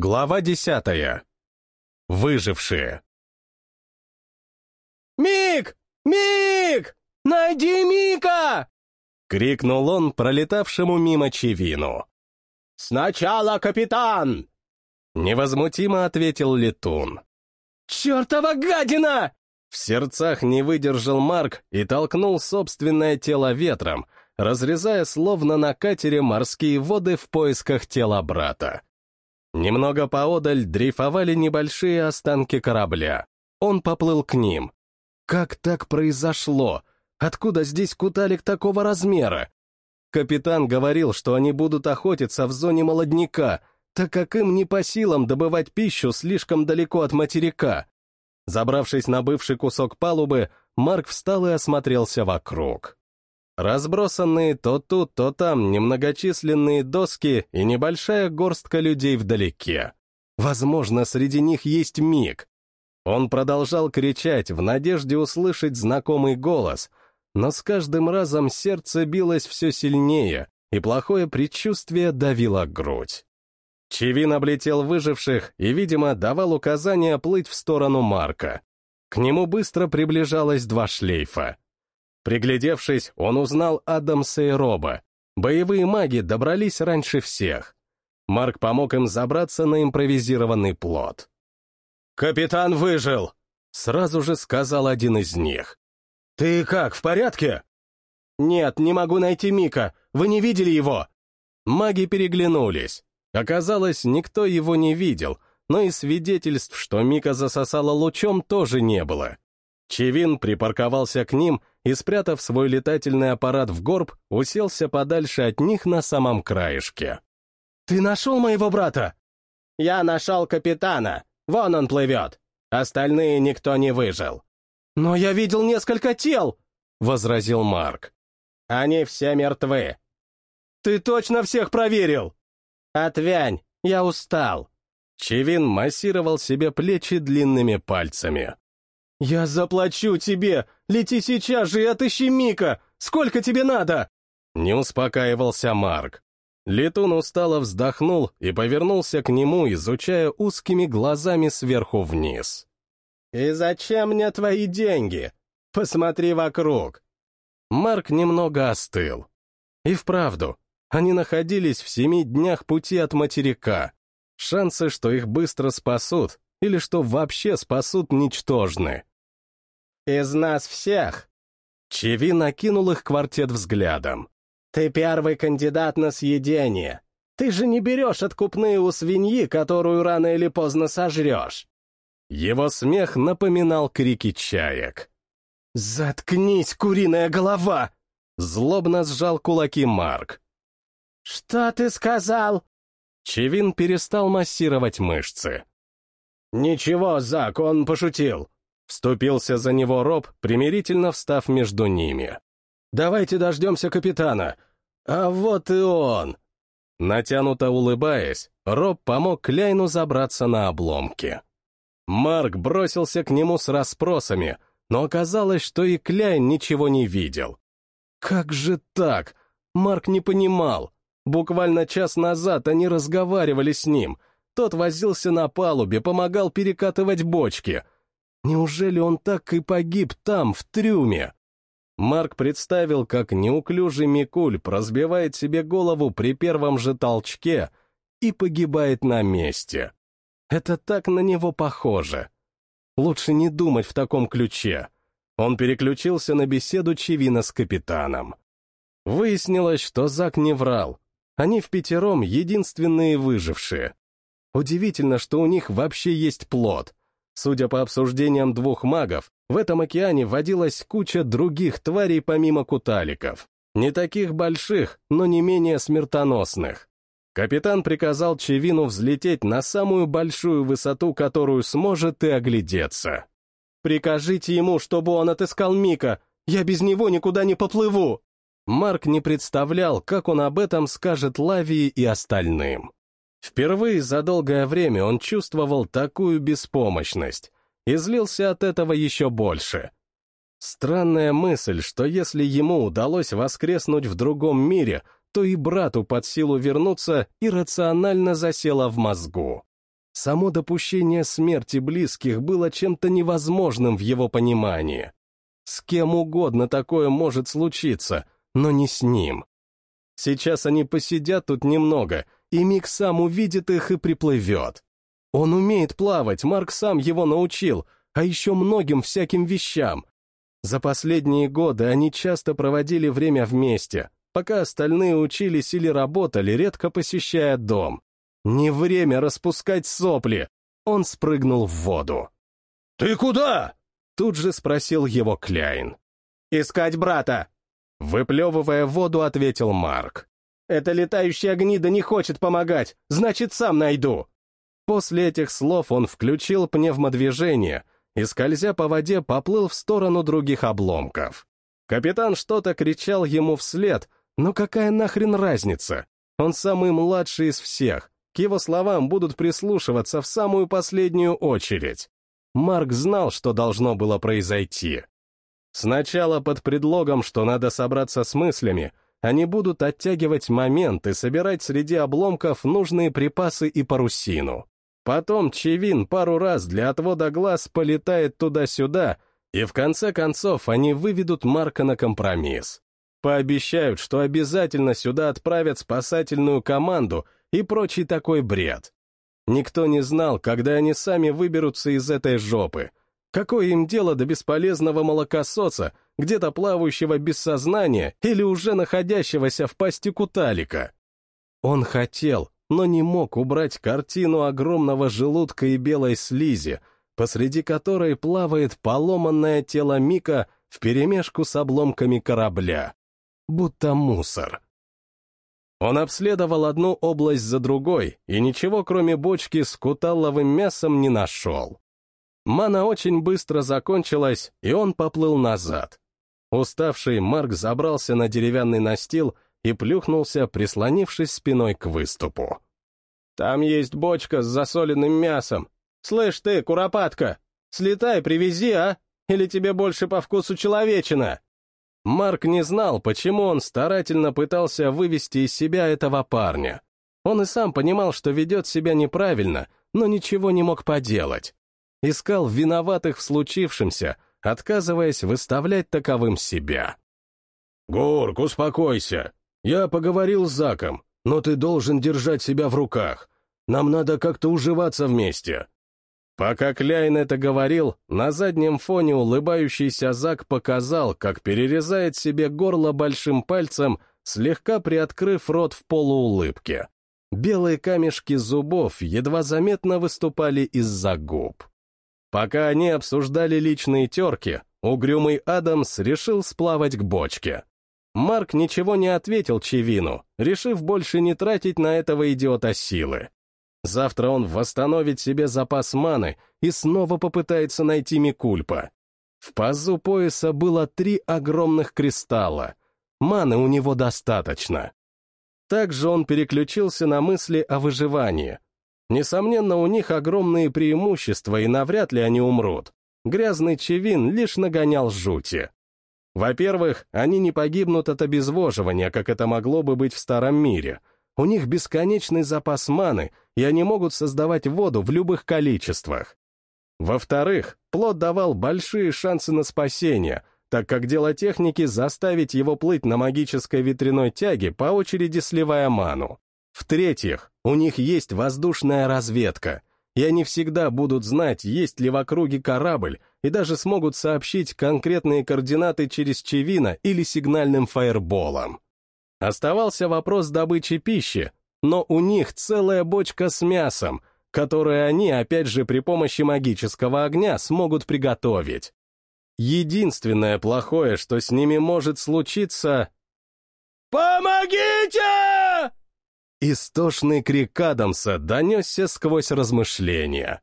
Глава десятая. Выжившие. «Мик! Мик! Найди Мика!» — крикнул он пролетавшему мимо Чевину. «Сначала капитан!» — невозмутимо ответил Летун. «Чертова гадина!» В сердцах не выдержал Марк и толкнул собственное тело ветром, разрезая словно на катере морские воды в поисках тела брата. Немного поодаль дрейфовали небольшие останки корабля. Он поплыл к ним. Как так произошло? Откуда здесь куталик такого размера? Капитан говорил, что они будут охотиться в зоне молодняка, так как им не по силам добывать пищу слишком далеко от материка. Забравшись на бывший кусок палубы, Марк встал и осмотрелся вокруг. Разбросанные то тут, то там немногочисленные доски и небольшая горстка людей вдалеке. Возможно, среди них есть Миг. Он продолжал кричать в надежде услышать знакомый голос, но с каждым разом сердце билось все сильнее, и плохое предчувствие давило грудь. Чевин облетел выживших и, видимо, давал указания плыть в сторону Марка. К нему быстро приближалось два шлейфа. Приглядевшись, он узнал Адамса и Роба. Боевые маги добрались раньше всех. Марк помог им забраться на импровизированный плот. «Капитан выжил!» — сразу же сказал один из них. «Ты как, в порядке?» «Нет, не могу найти Мика. Вы не видели его?» Маги переглянулись. Оказалось, никто его не видел, но и свидетельств, что Мика засосала лучом, тоже не было. Чевин припарковался к ним и, спрятав свой летательный аппарат в горб, уселся подальше от них на самом краешке. «Ты нашел моего брата?» «Я нашел капитана. Вон он плывет. Остальные никто не выжил». «Но я видел несколько тел!» — возразил Марк. «Они все мертвы». «Ты точно всех проверил?» «Отвянь, я устал». Чевин массировал себе плечи длинными пальцами. «Я заплачу тебе! Лети сейчас же и отыщи Мика! Сколько тебе надо?» Не успокаивался Марк. Летун устало вздохнул и повернулся к нему, изучая узкими глазами сверху вниз. «И зачем мне твои деньги? Посмотри вокруг!» Марк немного остыл. И вправду, они находились в семи днях пути от материка. Шансы, что их быстро спасут, или что вообще спасут, ничтожны. «Из нас всех!» Чеви накинул их квартет взглядом. «Ты первый кандидат на съедение. Ты же не берешь откупные у свиньи, которую рано или поздно сожрешь». Его смех напоминал крики чаек. «Заткнись, куриная голова!» Злобно сжал кулаки Марк. «Что ты сказал?» Чевин перестал массировать мышцы. «Ничего, Зак, он пошутил». Вступился за него Роб, примирительно встав между ними. «Давайте дождемся капитана. А вот и он!» Натянуто улыбаясь, Роб помог Кляйну забраться на обломки. Марк бросился к нему с расспросами, но оказалось, что и Кляйн ничего не видел. Как же так? Марк не понимал. Буквально час назад они разговаривали с ним. Тот возился на палубе, помогал перекатывать бочки. Неужели он так и погиб там, в трюме? Марк представил, как неуклюжий Микуль разбивает себе голову при первом же толчке и погибает на месте. Это так на него похоже. Лучше не думать в таком ключе. Он переключился на беседу Чевина с капитаном. Выяснилось, что Зак не врал. Они в пятером единственные выжившие. Удивительно, что у них вообще есть плод. Судя по обсуждениям двух магов, в этом океане водилась куча других тварей помимо куталиков. Не таких больших, но не менее смертоносных. Капитан приказал Чевину взлететь на самую большую высоту, которую сможет, и оглядеться. «Прикажите ему, чтобы он отыскал Мика. Я без него никуда не поплыву!» Марк не представлял, как он об этом скажет Лавии и остальным. Впервые за долгое время он чувствовал такую беспомощность и злился от этого еще больше. Странная мысль, что если ему удалось воскреснуть в другом мире, то и брату под силу вернуться иррационально засела в мозгу. Само допущение смерти близких было чем-то невозможным в его понимании. С кем угодно такое может случиться, но не с ним. Сейчас они посидят тут немного, и Мик сам увидит их и приплывет. Он умеет плавать, Марк сам его научил, а еще многим всяким вещам. За последние годы они часто проводили время вместе, пока остальные учились или работали, редко посещая дом. Не время распускать сопли. Он спрыгнул в воду. «Ты куда?» Тут же спросил его Кляйн. «Искать брата!» Выплевывая воду, ответил Марк. «Эта летающая гнида не хочет помогать, значит, сам найду!» После этих слов он включил пневмодвижение и, скользя по воде, поплыл в сторону других обломков. Капитан что-то кричал ему вслед, но какая нахрен разница? Он самый младший из всех, к его словам будут прислушиваться в самую последнюю очередь. Марк знал, что должно было произойти. Сначала под предлогом, что надо собраться с мыслями, они будут оттягивать момент и собирать среди обломков нужные припасы и парусину. Потом Чевин пару раз для отвода глаз полетает туда-сюда, и в конце концов они выведут Марка на компромисс. Пообещают, что обязательно сюда отправят спасательную команду и прочий такой бред. Никто не знал, когда они сами выберутся из этой жопы. Какое им дело до бесполезного молокососа, где-то плавающего без сознания или уже находящегося в пасти куталика? Он хотел, но не мог убрать картину огромного желудка и белой слизи, посреди которой плавает поломанное тело Мика вперемешку с обломками корабля. Будто мусор. Он обследовал одну область за другой и ничего, кроме бочки с куталловым мясом, не нашел. Мана очень быстро закончилась, и он поплыл назад. Уставший Марк забрался на деревянный настил и плюхнулся, прислонившись спиной к выступу. «Там есть бочка с засоленным мясом. Слышь ты, куропатка, слетай, привези, а? Или тебе больше по вкусу человечина?» Марк не знал, почему он старательно пытался вывести из себя этого парня. Он и сам понимал, что ведет себя неправильно, но ничего не мог поделать. Искал виноватых в случившемся, отказываясь выставлять таковым себя. «Гурк, успокойся. Я поговорил с Заком, но ты должен держать себя в руках. Нам надо как-то уживаться вместе. Пока Кляйн это говорил, на заднем фоне улыбающийся Зак показал, как перерезает себе горло большим пальцем, слегка приоткрыв рот в полуулыбке. Белые камешки зубов едва заметно выступали из-за губ. Пока они обсуждали личные терки, угрюмый Адамс решил сплавать к бочке. Марк ничего не ответил Чевину, решив больше не тратить на этого идиота силы. Завтра он восстановит себе запас маны и снова попытается найти Микульпа. В пазу пояса было три огромных кристалла. Маны у него достаточно. Также он переключился на мысли о выживании. Несомненно, у них огромные преимущества, и навряд ли они умрут. Грязный чевин лишь нагонял жути. Во-первых, они не погибнут от обезвоживания, как это могло бы быть в Старом мире — у них бесконечный запас маны, и они могут создавать воду в любых количествах. Во-вторых, плод давал большие шансы на спасение, так как дело техники заставить его плыть на магической ветряной тяге, по очереди сливая ману. В-третьих, у них есть воздушная разведка, и они всегда будут знать, есть ли в округе корабль, и даже смогут сообщить конкретные координаты через Чевина или сигнальным фаерболом. Оставался вопрос добычи пищи, но у них целая бочка с мясом, которое они, опять же, при помощи магического огня смогут приготовить. Единственное плохое, что с ними может случиться... «Помогите!» Истошный крик Адамса донесся сквозь размышления.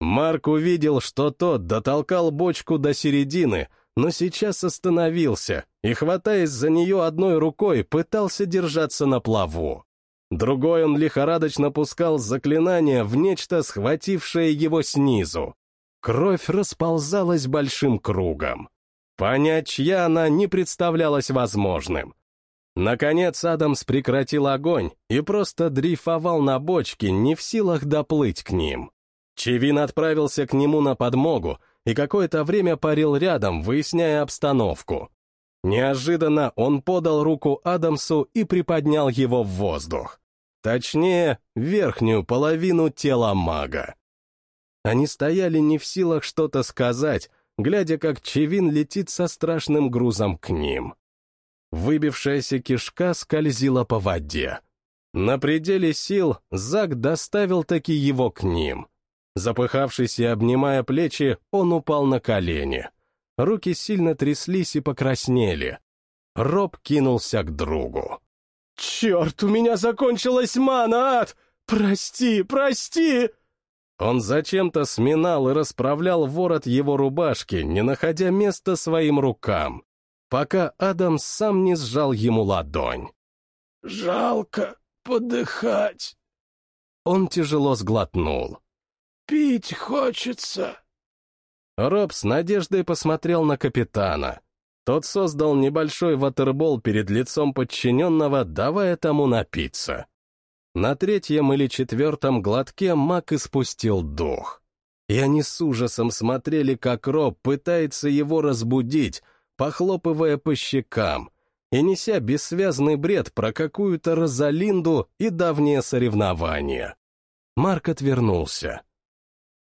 Марк увидел, что тот дотолкал бочку до середины, но сейчас остановился и, хватаясь за нее одной рукой, пытался держаться на плаву. Другой он лихорадочно пускал заклинание в нечто, схватившее его снизу. Кровь расползалась большим кругом. Понять, чья она, не представлялось возможным. Наконец Адамс прекратил огонь и просто дрейфовал на бочке, не в силах доплыть к ним. Чевин отправился к нему на подмогу и какое-то время парил рядом, выясняя обстановку. Неожиданно он подал руку Адамсу и приподнял его в воздух. Точнее, верхнюю половину тела мага. Они стояли не в силах что-то сказать, глядя, как Чевин летит со страшным грузом к ним. Выбившаяся кишка скользила по воде. На пределе сил Зак доставил таки его к ним. Запыхавшись и обнимая плечи, он упал на колени. Руки сильно тряслись и покраснели. Роб кинулся к другу. «Черт, у меня закончилась мана, ад! Прости, прости!» Он зачем-то сминал и расправлял ворот его рубашки, не находя места своим рукам пока Адам сам не сжал ему ладонь. «Жалко подыхать». Он тяжело сглотнул. «Пить хочется». Роб с надеждой посмотрел на капитана. Тот создал небольшой ватербол перед лицом подчиненного, давая тому напиться. На третьем или четвертом глотке маг испустил дух. И они с ужасом смотрели, как Роб пытается его разбудить, похлопывая по щекам и неся бессвязный бред про какую-то Розалинду и давнее соревнование. Марк отвернулся.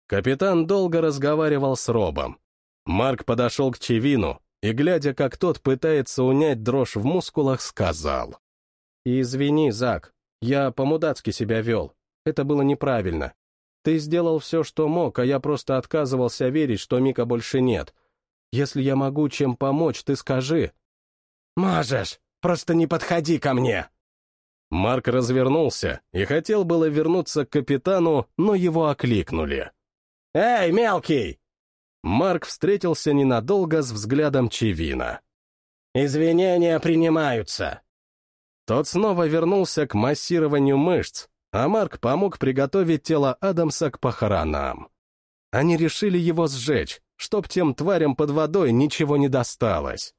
Капитан долго разговаривал с Робом. Марк подошел к Чевину и, глядя, как тот пытается унять дрожь в мускулах, сказал. «Извини, Зак, я по-мудацки себя вел. Это было неправильно. Ты сделал все, что мог, а я просто отказывался верить, что Мика больше нет. Если я могу чем помочь, ты скажи». «Можешь, просто не подходи ко мне». Марк развернулся и хотел было вернуться к капитану, но его окликнули. «Эй, мелкий!» Марк встретился ненадолго с взглядом Чевина. «Извинения принимаются». Тот снова вернулся к массированию мышц, а Марк помог приготовить тело Адамса к похоронам. Они решили его сжечь, чтоб тем тварям под водой ничего не досталось.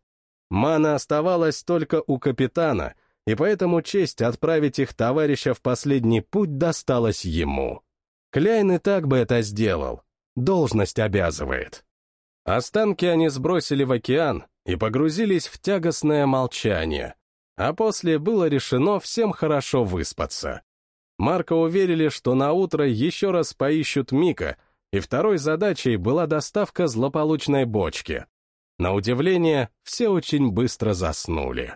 Мана оставалась только у капитана, и поэтому честь отправить их товарища в последний путь досталась ему. Кляйн и так бы это сделал. Должность обязывает. Останки они сбросили в океан и погрузились в тягостное молчание, а после было решено всем хорошо выспаться. Марка уверили, что на утро еще раз поищут Мика — и второй задачей была доставка злополучной бочки. На удивление, все очень быстро заснули.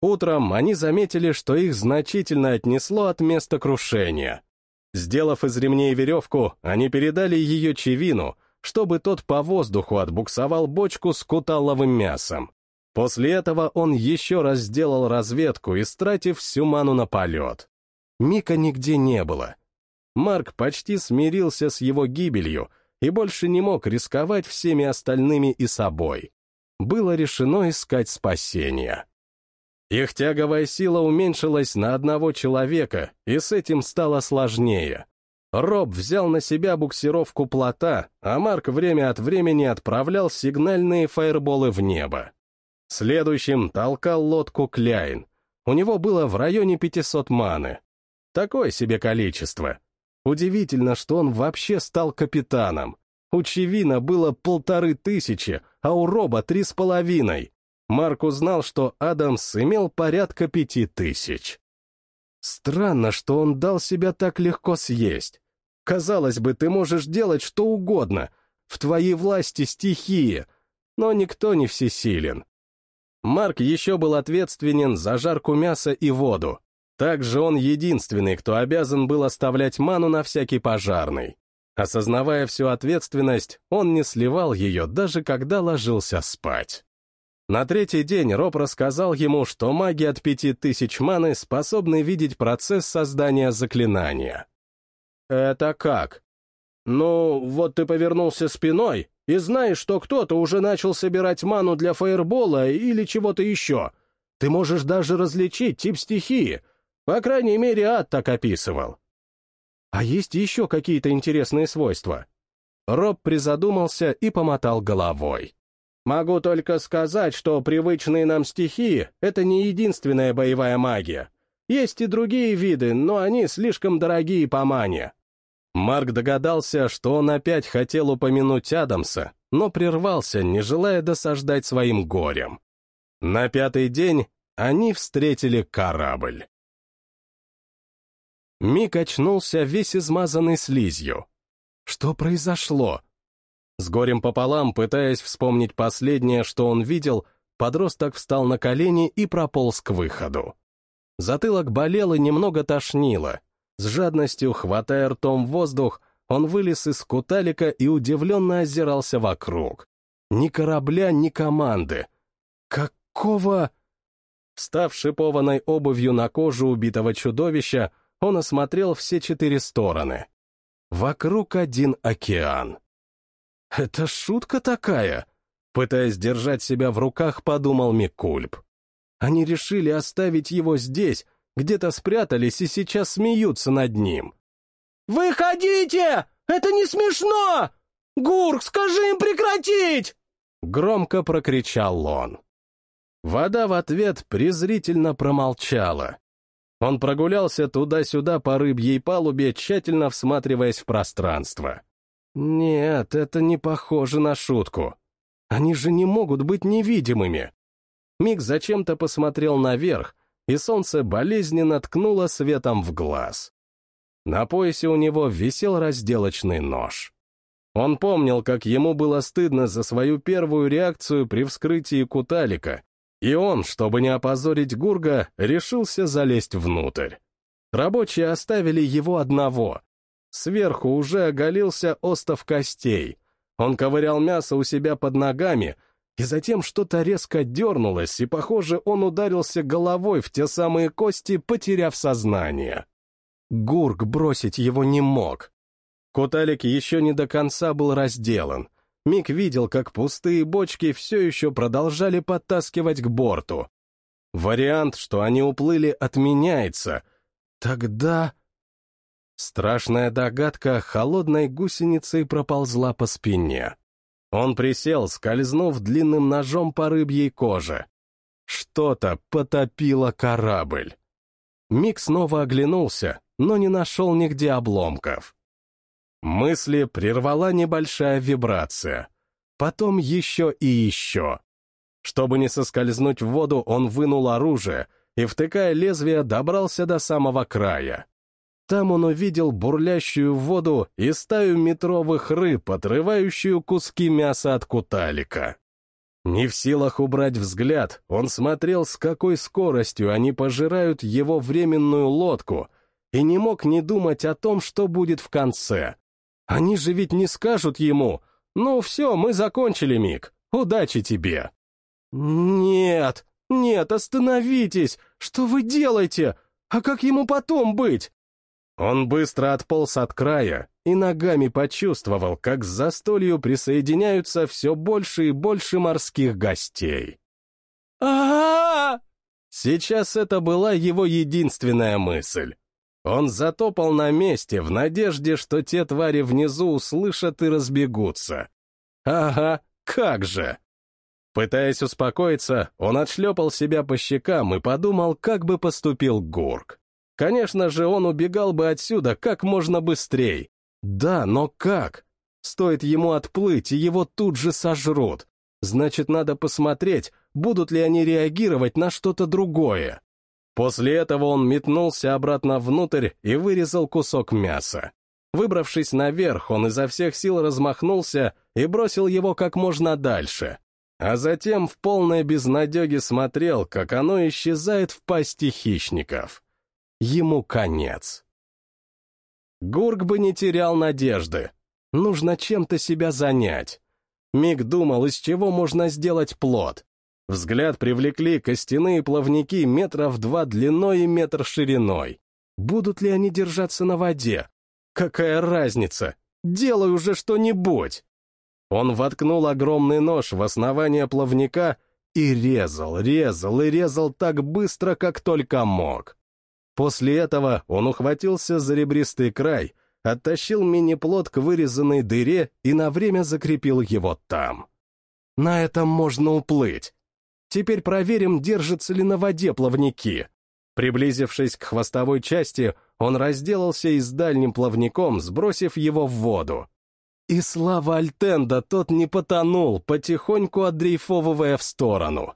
Утром они заметили, что их значительно отнесло от места крушения. Сделав из ремней веревку, они передали ее Чевину, чтобы тот по воздуху отбуксовал бочку с куталовым мясом. После этого он еще раз сделал разведку, истратив всю ману на полет. Мика нигде не было, Марк почти смирился с его гибелью и больше не мог рисковать всеми остальными и собой. Было решено искать спасения. Их тяговая сила уменьшилась на одного человека, и с этим стало сложнее. Роб взял на себя буксировку плота, а Марк время от времени отправлял сигнальные фаерболы в небо. Следующим толкал лодку Кляйн. У него было в районе 500 маны. Такое себе количество, Удивительно, что он вообще стал капитаном. У Чевина было полторы тысячи, а у Роба три с половиной. Марк узнал, что Адамс имел порядка пяти тысяч. Странно, что он дал себя так легко съесть. Казалось бы, ты можешь делать что угодно. В твоей власти стихии, но никто не всесилен. Марк еще был ответственен за жарку мяса и воду, также он единственный, кто обязан был оставлять ману на всякий пожарный. Осознавая всю ответственность, он не сливал ее, даже когда ложился спать. На третий день Роб рассказал ему, что маги от пяти тысяч маны способны видеть процесс создания заклинания. «Это как?» «Ну, вот ты повернулся спиной и знаешь, что кто-то уже начал собирать ману для фаербола или чего-то еще. Ты можешь даже различить тип стихии — по крайней мере, ад так описывал. А есть еще какие-то интересные свойства? Роб призадумался и помотал головой. Могу только сказать, что привычные нам стихии — это не единственная боевая магия. Есть и другие виды, но они слишком дорогие по мане. Марк догадался, что он опять хотел упомянуть Адамса, но прервался, не желая досаждать своим горем. На пятый день они встретили корабль. Мик очнулся весь измазанный слизью. Что произошло? С горем пополам, пытаясь вспомнить последнее, что он видел, подросток встал на колени и прополз к выходу. Затылок болел и немного тошнило. С жадностью, хватая ртом воздух, он вылез из куталика и удивленно озирался вокруг. Ни корабля, ни команды. Какого... Став шипованной обувью на кожу убитого чудовища, он осмотрел все четыре стороны. Вокруг один океан. «Это шутка такая?» Пытаясь держать себя в руках, подумал Микульп. Они решили оставить его здесь, где-то спрятались и сейчас смеются над ним. «Выходите! Это не смешно! Гурк, скажи им прекратить!» Громко прокричал он. Вода в ответ презрительно промолчала. Он прогулялся туда-сюда по рыбьей палубе, тщательно всматриваясь в пространство. Нет, это не похоже на шутку. Они же не могут быть невидимыми. Миг зачем-то посмотрел наверх, и солнце болезненно ткнуло светом в глаз. На поясе у него висел разделочный нож. Он помнил, как ему было стыдно за свою первую реакцию при вскрытии куталика, и он, чтобы не опозорить Гурга, решился залезть внутрь. Рабочие оставили его одного. Сверху уже оголился остов костей. Он ковырял мясо у себя под ногами, и затем что-то резко дернулось, и, похоже, он ударился головой в те самые кости, потеряв сознание. Гург бросить его не мог. Куталик еще не до конца был разделан. Мик видел, как пустые бочки все еще продолжали подтаскивать к борту. Вариант, что они уплыли, отменяется. Тогда... Страшная догадка холодной гусеницей проползла по спине. Он присел, скользнув длинным ножом по рыбьей коже. Что-то потопило корабль. Мик снова оглянулся, но не нашел нигде обломков. Мысли прервала небольшая вибрация. Потом еще и еще. Чтобы не соскользнуть в воду, он вынул оружие и, втыкая лезвие, добрался до самого края. Там он увидел бурлящую воду и стаю метровых рыб, отрывающую куски мяса от куталика. Не в силах убрать взгляд, он смотрел, с какой скоростью они пожирают его временную лодку, и не мог не думать о том, что будет в конце. Они же ведь не скажут ему «Ну все, мы закончили, Мик, удачи тебе». «Нет, нет, остановитесь! Что вы делаете? А как ему потом быть?» Он быстро отполз от края и ногами почувствовал, как к застолью присоединяются все больше и больше морских гостей. а Сейчас это была его единственная мысль. Он затопал на месте в надежде, что те твари внизу услышат и разбегутся. Ага, как же! Пытаясь успокоиться, он отшлепал себя по щекам и подумал, как бы поступил Гурк. Конечно же, он убегал бы отсюда как можно быстрее. Да, но как? Стоит ему отплыть, и его тут же сожрут. Значит, надо посмотреть, будут ли они реагировать на что-то другое. После этого он метнулся обратно внутрь и вырезал кусок мяса. Выбравшись наверх, он изо всех сил размахнулся и бросил его как можно дальше. А затем в полной безнадеге смотрел, как оно исчезает в пасти хищников. Ему конец. Гурк бы не терял надежды. Нужно чем-то себя занять. Миг думал, из чего можно сделать плод. Взгляд привлекли костяные плавники метров два длиной и метр шириной. Будут ли они держаться на воде? Какая разница? Делай уже что-нибудь! Он воткнул огромный нож в основание плавника и резал, резал и резал так быстро, как только мог. После этого он ухватился за ребристый край, оттащил мини-плот к вырезанной дыре и на время закрепил его там. На этом можно уплыть. Теперь проверим, держатся ли на воде плавники. Приблизившись к хвостовой части, он разделался и с дальним плавником, сбросив его в воду. И слава Альтенда, тот не потонул, потихоньку отдрейфовывая в сторону.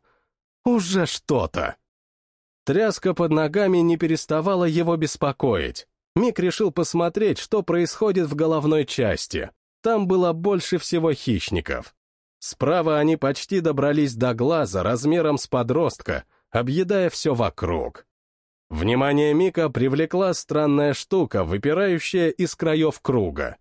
Уже что-то. Тряска под ногами не переставала его беспокоить. Мик решил посмотреть, что происходит в головной части. Там было больше всего хищников. Справа они почти добрались до глаза размером с подростка, объедая все вокруг. Внимание Мика привлекла странная штука, выпирающая из краев круга.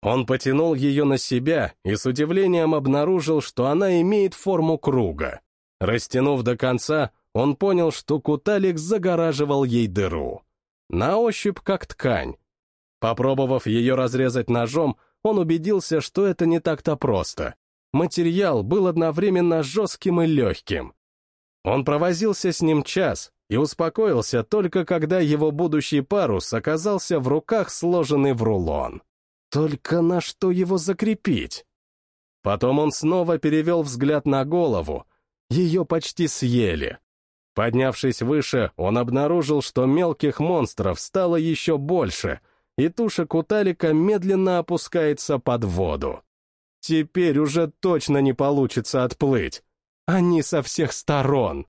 Он потянул ее на себя и с удивлением обнаружил, что она имеет форму круга. Растянув до конца, он понял, что куталик загораживал ей дыру. На ощупь как ткань. Попробовав ее разрезать ножом, он убедился, что это не так-то просто. Материал был одновременно жестким и легким. Он провозился с ним час и успокоился только когда его будущий парус оказался в руках, сложенный в рулон. Только на что его закрепить? Потом он снова перевел взгляд на голову. Ее почти съели. Поднявшись выше, он обнаружил, что мелких монстров стало еще больше, и туша куталика медленно опускается под воду. Теперь уже точно не получится отплыть. Они со всех сторон.